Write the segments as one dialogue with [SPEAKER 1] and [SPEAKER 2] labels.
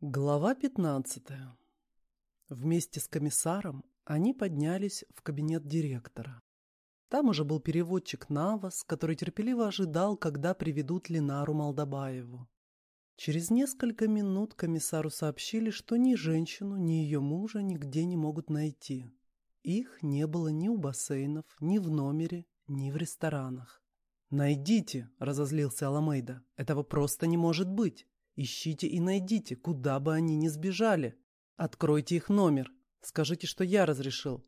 [SPEAKER 1] Глава 15. Вместе с комиссаром они поднялись в кабинет директора. Там уже был переводчик Навас, который терпеливо ожидал, когда приведут Ленару Молдобаеву. Через несколько минут комиссару сообщили, что ни женщину, ни ее мужа нигде не могут найти. Их не было ни у бассейнов, ни в номере, ни в ресторанах. «Найдите!» – разозлился Аламейда. «Этого просто не может быть!» Ищите и найдите, куда бы они ни сбежали. Откройте их номер. Скажите, что я разрешил.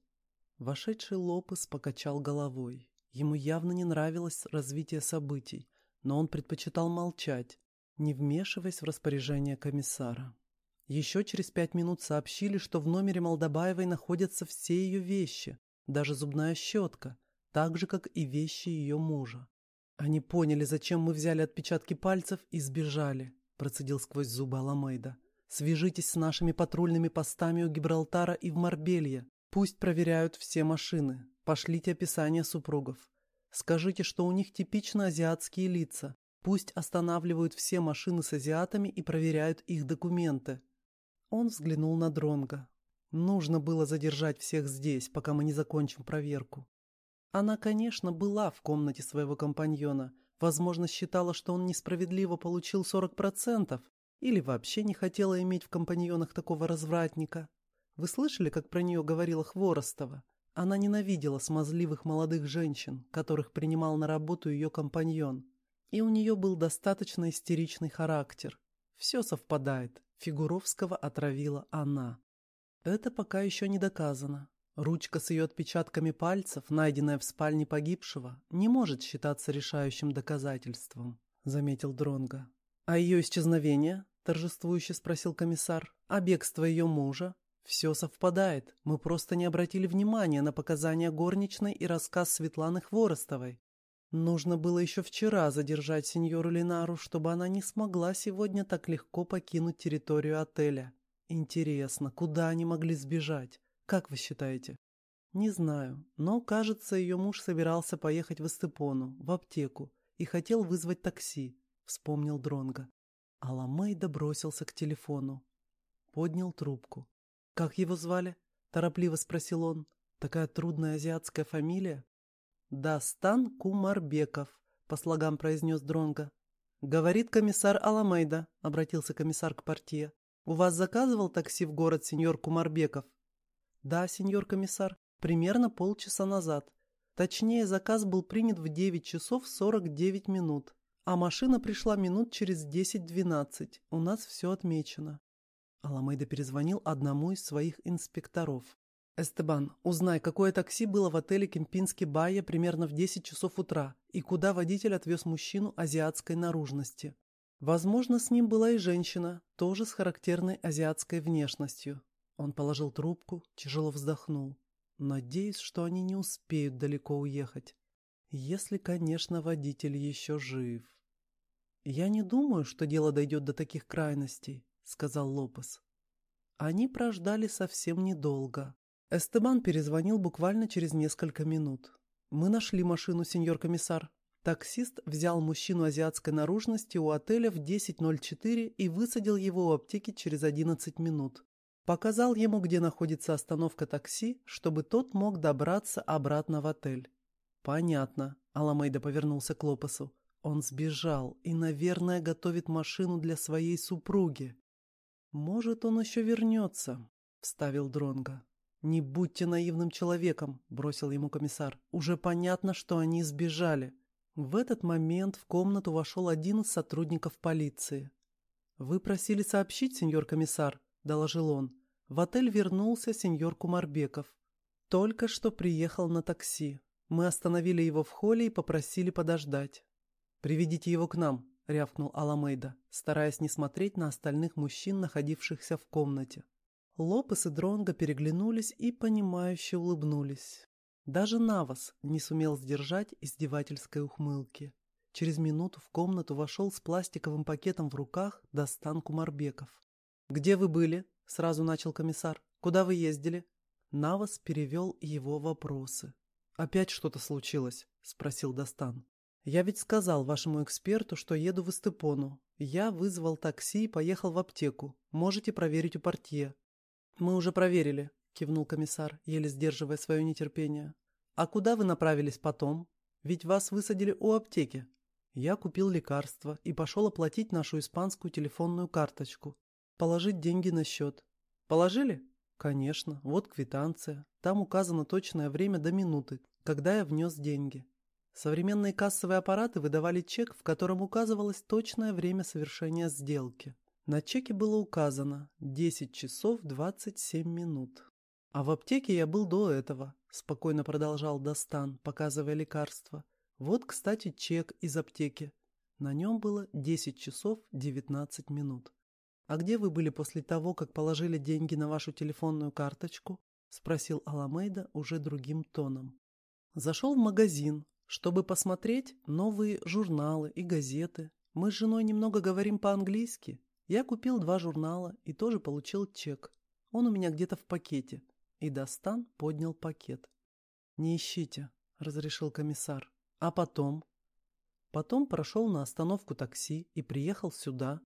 [SPEAKER 1] Вошедший Лопес покачал головой. Ему явно не нравилось развитие событий, но он предпочитал молчать, не вмешиваясь в распоряжение комиссара. Еще через пять минут сообщили, что в номере Молдобаевой находятся все ее вещи, даже зубная щетка, так же, как и вещи ее мужа. Они поняли, зачем мы взяли отпечатки пальцев и сбежали процедил сквозь зубы Аламейда. «Свяжитесь с нашими патрульными постами у Гибралтара и в Марбелье. Пусть проверяют все машины. Пошлите описание супругов. Скажите, что у них типично азиатские лица. Пусть останавливают все машины с азиатами и проверяют их документы». Он взглянул на Дронга. Нужно было задержать всех здесь, пока мы не закончим проверку. Она, конечно, была в комнате своего компаньона, Возможно, считала, что он несправедливо получил 40%, или вообще не хотела иметь в компаньонах такого развратника. Вы слышали, как про нее говорила Хворостова? Она ненавидела смазливых молодых женщин, которых принимал на работу ее компаньон. И у нее был достаточно истеричный характер. Все совпадает. Фигуровского отравила она. Это пока еще не доказано. Ручка с ее отпечатками пальцев, найденная в спальне погибшего, не может считаться решающим доказательством, заметил Дронга. А ее исчезновение? торжествующе спросил комиссар. А бегство ее мужа? Все совпадает. Мы просто не обратили внимания на показания горничной и рассказ Светланы Хворостовой. Нужно было еще вчера задержать сеньору Линару, чтобы она не смогла сегодня так легко покинуть территорию отеля. Интересно, куда они могли сбежать? Как вы считаете? Не знаю, но, кажется, ее муж собирался поехать в Эстепону, в аптеку, и хотел вызвать такси, вспомнил Дронга. Аламейда бросился к телефону. Поднял трубку. «Как его звали?» – торопливо спросил он. «Такая трудная азиатская фамилия?» «Дастан Кумарбеков», – по слогам произнес Дронга. «Говорит комиссар Аламейда», – обратился комиссар к портье. «У вас заказывал такси в город сеньор Кумарбеков?» «Да, сеньор комиссар, примерно полчаса назад. Точнее, заказ был принят в 9 часов 49 минут, а машина пришла минут через 10-12. У нас все отмечено». Аламейда перезвонил одному из своих инспекторов. «Эстебан, узнай, какое такси было в отеле Кемпинский Байя примерно в 10 часов утра и куда водитель отвез мужчину азиатской наружности. Возможно, с ним была и женщина, тоже с характерной азиатской внешностью. Он положил трубку, тяжело вздохнул. Надеюсь, что они не успеют далеко уехать. Если, конечно, водитель еще жив. «Я не думаю, что дело дойдет до таких крайностей», — сказал Лопес. Они прождали совсем недолго. Эстебан перезвонил буквально через несколько минут. «Мы нашли машину, сеньор комиссар». Таксист взял мужчину азиатской наружности у отеля в 10.04 и высадил его у аптеки через 11 минут. Показал ему, где находится остановка такси, чтобы тот мог добраться обратно в отель. «Понятно», — Аламейда повернулся к Лопесу. «Он сбежал и, наверное, готовит машину для своей супруги». «Может, он еще вернется», — вставил Дронга. «Не будьте наивным человеком», — бросил ему комиссар. «Уже понятно, что они сбежали». В этот момент в комнату вошел один из сотрудников полиции. «Вы просили сообщить, сеньор комиссар?» — доложил он. В отель вернулся сеньор Кумарбеков. Только что приехал на такси. Мы остановили его в холле и попросили подождать. «Приведите его к нам», — рявкнул Аламейда, стараясь не смотреть на остальных мужчин, находившихся в комнате. Лопес и Дронго переглянулись и, понимающе улыбнулись. Даже Навас не сумел сдержать издевательской ухмылки. Через минуту в комнату вошел с пластиковым пакетом в руках Достан Кумарбеков. «Где вы были?» Сразу начал комиссар. «Куда вы ездили?» Навас перевел его вопросы. «Опять что-то случилось?» – спросил Достан. «Я ведь сказал вашему эксперту, что еду в Эстепону. Я вызвал такси и поехал в аптеку. Можете проверить у портье. Мы уже проверили, кивнул комиссар, еле сдерживая свое нетерпение. А куда вы направились потом? Ведь вас высадили у аптеки. Я купил лекарства и пошел оплатить нашу испанскую телефонную карточку. Положить деньги на счет. Положили? Конечно, вот квитанция. Там указано точное время до минуты, когда я внес деньги. Современные кассовые аппараты выдавали чек, в котором указывалось точное время совершения сделки. На чеке было указано 10 часов 27 минут. А в аптеке я был до этого, спокойно продолжал Достан, показывая лекарство. Вот, кстати, чек из аптеки. На нем было 10 часов 19 минут. «А где вы были после того, как положили деньги на вашу телефонную карточку?» — спросил Аламейда уже другим тоном. «Зашел в магазин, чтобы посмотреть новые журналы и газеты. Мы с женой немного говорим по-английски. Я купил два журнала и тоже получил чек. Он у меня где-то в пакете». И Достан поднял пакет. «Не ищите», — разрешил комиссар. «А потом?» Потом прошел на остановку такси и приехал сюда,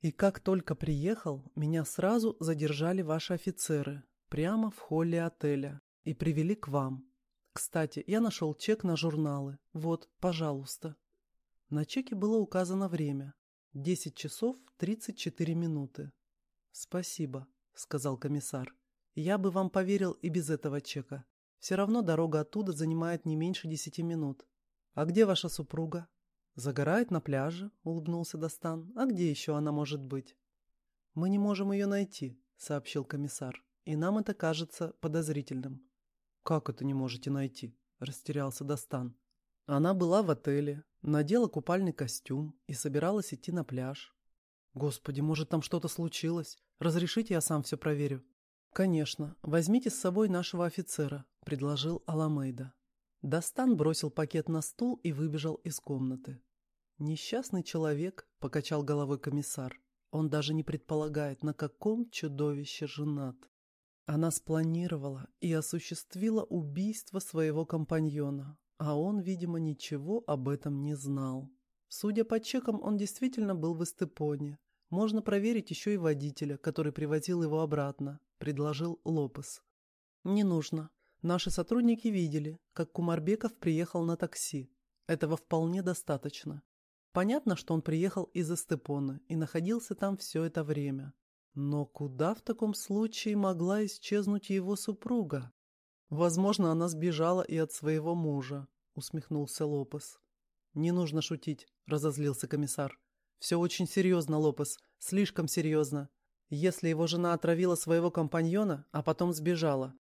[SPEAKER 1] и как только приехал, меня сразу задержали ваши офицеры, прямо в холле отеля, и привели к вам. Кстати, я нашел чек на журналы. Вот, пожалуйста. На чеке было указано время. 10 часов 34 минуты. Спасибо, сказал комиссар. Я бы вам поверил и без этого чека. Все равно дорога оттуда занимает не меньше десяти минут. А где ваша супруга? «Загорает на пляже», — улыбнулся Достан. «А где еще она может быть?» «Мы не можем ее найти», — сообщил комиссар. «И нам это кажется подозрительным». «Как это не можете найти?» — растерялся Достан. Она была в отеле, надела купальный костюм и собиралась идти на пляж. «Господи, может, там что-то случилось? Разрешите, я сам все проверю?» «Конечно. Возьмите с собой нашего офицера», — предложил Аламейда. Достан бросил пакет на стул и выбежал из комнаты. «Несчастный человек», — покачал головой комиссар. «Он даже не предполагает, на каком чудовище женат». Она спланировала и осуществила убийство своего компаньона, а он, видимо, ничего об этом не знал. Судя по чекам, он действительно был в Эстепоне. Можно проверить еще и водителя, который привозил его обратно, предложил Лопес. «Не нужно. Наши сотрудники видели, как Кумарбеков приехал на такси. Этого вполне достаточно. Понятно, что он приехал из Эстепона и находился там все это время. Но куда в таком случае могла исчезнуть его супруга? Возможно, она сбежала и от своего мужа, усмехнулся Лопес. Не нужно шутить, разозлился комиссар. Все очень серьезно, Лопес, слишком серьезно. Если его жена отравила своего компаньона, а потом сбежала,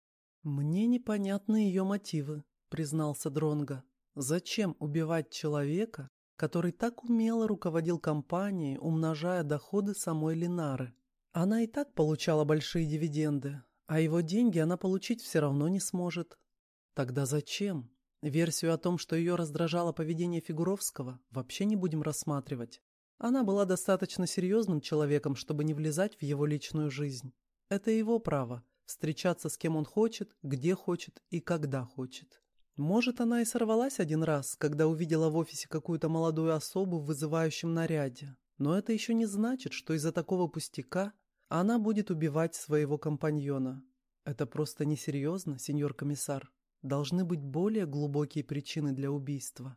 [SPEAKER 1] «Мне непонятны ее мотивы», — признался Дронга. «Зачем убивать человека, который так умело руководил компанией, умножая доходы самой Линары? Она и так получала большие дивиденды, а его деньги она получить все равно не сможет. Тогда зачем? Версию о том, что ее раздражало поведение Фигуровского, вообще не будем рассматривать. Она была достаточно серьезным человеком, чтобы не влезать в его личную жизнь. Это его право встречаться с кем он хочет, где хочет и когда хочет. Может, она и сорвалась один раз, когда увидела в офисе какую-то молодую особу в вызывающем наряде. Но это еще не значит, что из-за такого пустяка она будет убивать своего компаньона. Это просто несерьезно, сеньор комиссар. Должны быть более глубокие причины для убийства.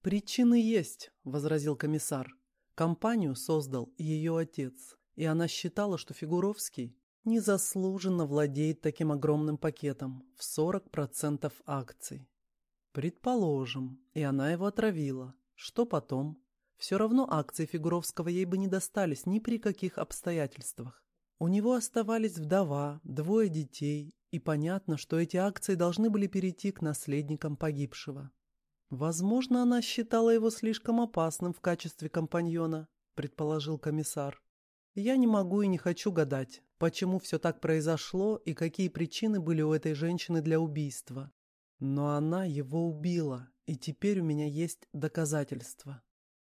[SPEAKER 1] «Причины есть», — возразил комиссар. Компанию создал ее отец, и она считала, что Фигуровский незаслуженно владеет таким огромным пакетом в 40% акций. Предположим, и она его отравила. Что потом? Все равно акции Фигуровского ей бы не достались ни при каких обстоятельствах. У него оставались вдова, двое детей, и понятно, что эти акции должны были перейти к наследникам погибшего. Возможно, она считала его слишком опасным в качестве компаньона, предположил комиссар. Я не могу и не хочу гадать, почему все так произошло и какие причины были у этой женщины для убийства. Но она его убила, и теперь у меня есть доказательства.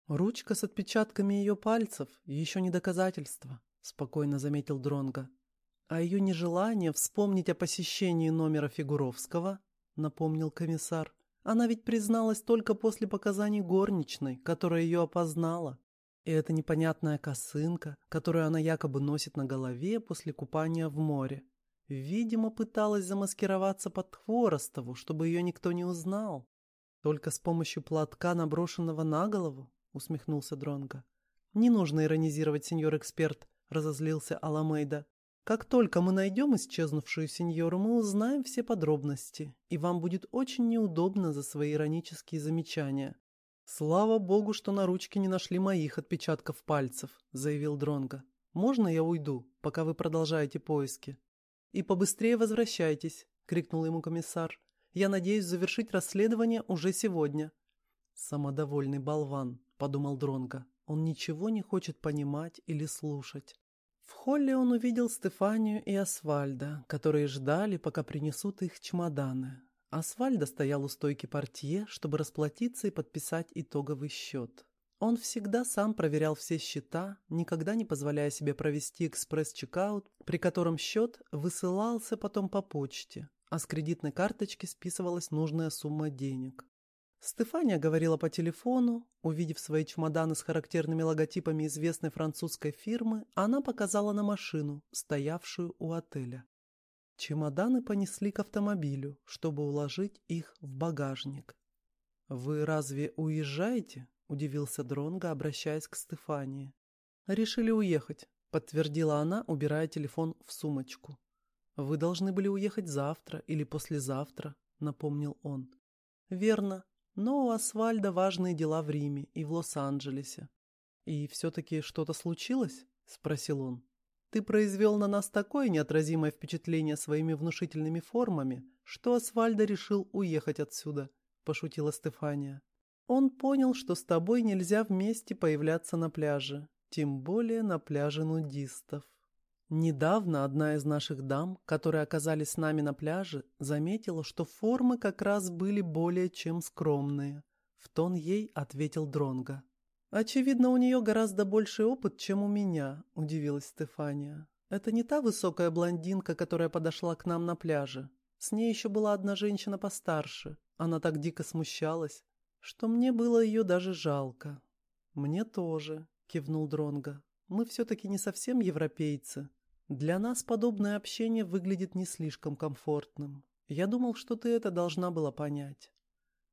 [SPEAKER 1] Ручка с отпечатками ее пальцев еще не доказательство, спокойно заметил Дронга. А ее нежелание вспомнить о посещении номера Фигуровского, напомнил комиссар. Она ведь призналась только после показаний горничной, которая ее опознала. И эта непонятная косынка, которую она якобы носит на голове после купания в море. Видимо, пыталась замаскироваться под Хворостову, чтобы ее никто не узнал. Только с помощью платка, наброшенного на голову, усмехнулся Дронго. Не нужно иронизировать, сеньор-эксперт, разозлился Аламейда. Как только мы найдем исчезнувшую сеньору, мы узнаем все подробности, и вам будет очень неудобно за свои иронические замечания. Слава богу, что на ручке не нашли моих отпечатков пальцев, заявил Дронго. Можно я уйду, пока вы продолжаете поиски? И побыстрее возвращайтесь, крикнул ему комиссар. Я надеюсь завершить расследование уже сегодня. Самодовольный болван, подумал Дронго. Он ничего не хочет понимать или слушать. В холле он увидел Стефанию и Асфальда, которые ждали, пока принесут их чемоданы. Асфальда стоял у стойки портье, чтобы расплатиться и подписать итоговый счет. Он всегда сам проверял все счета, никогда не позволяя себе провести экспресс-чекаут, при котором счет высылался потом по почте, а с кредитной карточки списывалась нужная сумма денег. Стефания говорила по телефону. Увидев свои чемоданы с характерными логотипами известной французской фирмы, она показала на машину, стоявшую у отеля. Чемоданы понесли к автомобилю, чтобы уложить их в багажник. «Вы разве уезжаете?» – удивился Дронго, обращаясь к Стефании. «Решили уехать», – подтвердила она, убирая телефон в сумочку. «Вы должны были уехать завтра или послезавтра», – напомнил он. «Верно, но у Асфальда важные дела в Риме и в Лос-Анджелесе. «И все-таки что-то случилось?» – спросил он. «Ты произвел на нас такое неотразимое впечатление своими внушительными формами, что Асфальда решил уехать отсюда», – пошутила Стефания. «Он понял, что с тобой нельзя вместе появляться на пляже, тем более на пляже нудистов». Недавно одна из наших дам, которые оказались с нами на пляже, заметила, что формы как раз были более чем скромные. В тон ей ответил Дронга. «Очевидно, у нее гораздо больший опыт, чем у меня», – удивилась Стефания. «Это не та высокая блондинка, которая подошла к нам на пляже. С ней еще была одна женщина постарше. Она так дико смущалась, что мне было ее даже жалко». «Мне тоже», – кивнул Дронга. «Мы все-таки не совсем европейцы. Для нас подобное общение выглядит не слишком комфортным. Я думал, что ты это должна была понять.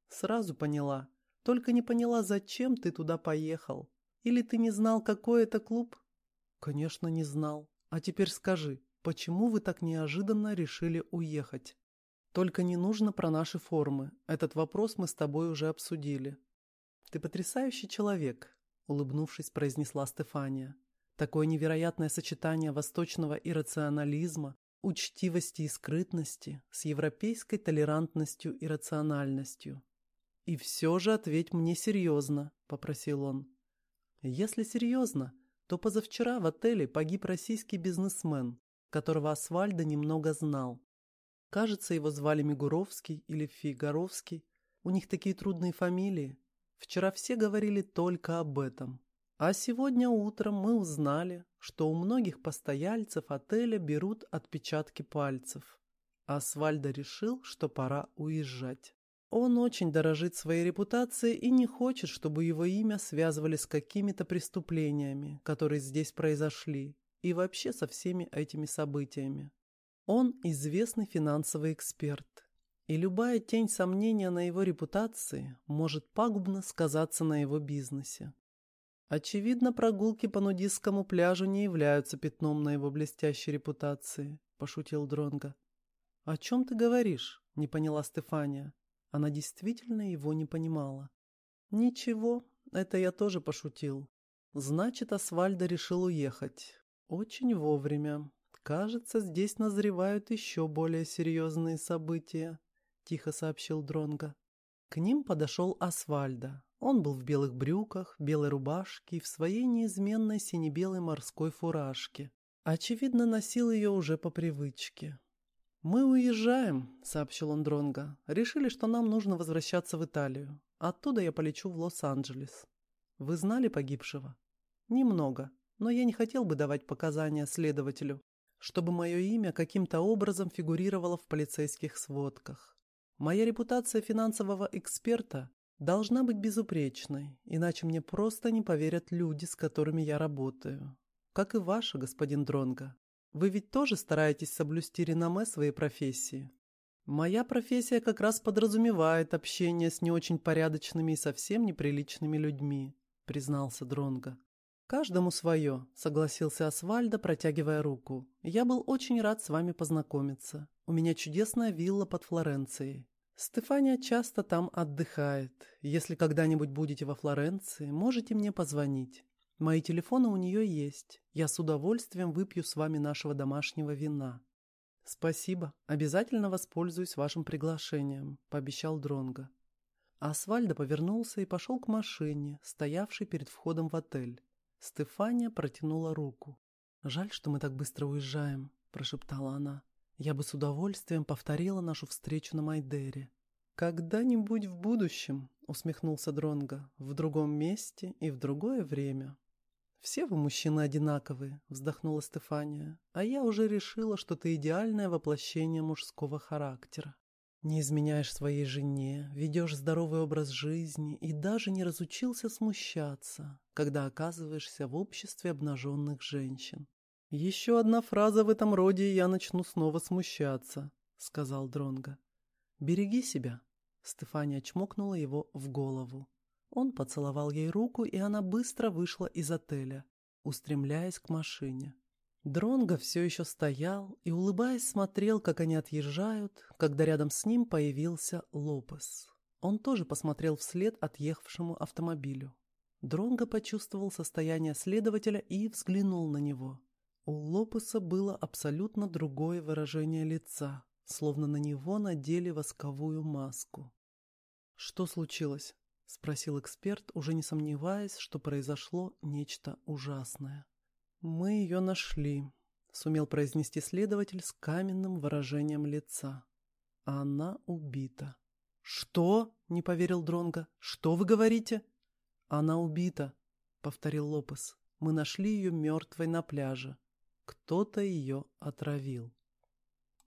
[SPEAKER 1] Сразу поняла. Только не поняла, зачем ты туда поехал. Или ты не знал, какой это клуб? Конечно, не знал. А теперь скажи, почему вы так неожиданно решили уехать? Только не нужно про наши формы. Этот вопрос мы с тобой уже обсудили. Ты потрясающий человек, улыбнувшись, произнесла Стефания. Такое невероятное сочетание восточного иррационализма, учтивости и скрытности с европейской толерантностью и рациональностью. «И все же ответь мне серьезно», — попросил он. «Если серьезно, то позавчера в отеле погиб российский бизнесмен, которого Асфальда немного знал. Кажется, его звали Мигуровский или Фигаровский. У них такие трудные фамилии. Вчера все говорили только об этом. А сегодня утром мы узнали, что у многих постояльцев отеля берут отпечатки пальцев. Асвальдо решил, что пора уезжать. Он очень дорожит своей репутацией и не хочет, чтобы его имя связывали с какими-то преступлениями, которые здесь произошли, и вообще со всеми этими событиями. Он известный финансовый эксперт, и любая тень сомнения на его репутации может пагубно сказаться на его бизнесе. Очевидно, прогулки по нудистскому пляжу не являются пятном на его блестящей репутации, пошутил Дронга. О чем ты говоришь? не поняла Стефания. Она действительно его не понимала. Ничего, это я тоже пошутил. Значит, Асвальдо решил уехать. Очень вовремя. Кажется, здесь назревают еще более серьезные события, тихо сообщил Дронга. К ним подошел Асвальдо. Он был в белых брюках, белой рубашке и в своей неизменной сине-белой морской фуражке. Очевидно, носил ее уже по привычке. «Мы уезжаем», — сообщил он Дронго. «Решили, что нам нужно возвращаться в Италию. Оттуда я полечу в Лос-Анджелес». «Вы знали погибшего?» «Немного, но я не хотел бы давать показания следователю, чтобы мое имя каким-то образом фигурировало в полицейских сводках. Моя репутация финансового эксперта Должна быть безупречной, иначе мне просто не поверят люди, с которыми я работаю. Как и ваша, господин Дронга. Вы ведь тоже стараетесь соблюсти реноме своей профессии. Моя профессия как раз подразумевает общение с не очень порядочными и совсем неприличными людьми, признался Дронга. Каждому свое, согласился Асвальдо, протягивая руку. Я был очень рад с вами познакомиться. У меня чудесная вилла под Флоренцией. Стефания часто там отдыхает. Если когда-нибудь будете во Флоренции, можете мне позвонить. Мои телефоны у нее есть. Я с удовольствием выпью с вами нашего домашнего вина. Спасибо. Обязательно воспользуюсь вашим приглашением, пообещал Дронго. Асвальдо повернулся и пошел к машине, стоявшей перед входом в отель. Стефания протянула руку. «Жаль, что мы так быстро уезжаем», – прошептала она. Я бы с удовольствием повторила нашу встречу на Майдере. Когда-нибудь в будущем, усмехнулся Дронга, в другом месте и в другое время. Все вы мужчины одинаковые, вздохнула Стефания. А я уже решила, что ты идеальное воплощение мужского характера. Не изменяешь своей жене, ведешь здоровый образ жизни и даже не разучился смущаться, когда оказываешься в обществе обнаженных женщин. «Еще одна фраза в этом роде, и я начну снова смущаться», — сказал Дронго. «Береги себя», — Стефания чмокнула его в голову. Он поцеловал ей руку, и она быстро вышла из отеля, устремляясь к машине. Дронго все еще стоял и, улыбаясь, смотрел, как они отъезжают, когда рядом с ним появился Лопес. Он тоже посмотрел вслед отъехавшему автомобилю. Дронго почувствовал состояние следователя и взглянул на него. У Лопеса было абсолютно другое выражение лица, словно на него надели восковую маску. «Что случилось?» — спросил эксперт, уже не сомневаясь, что произошло нечто ужасное. «Мы ее нашли», — сумел произнести следователь с каменным выражением лица. «Она убита». «Что?» — не поверил Дронга. «Что вы говорите?» «Она убита», — повторил Лопес. «Мы нашли ее мертвой на пляже». Кто-то ее отравил.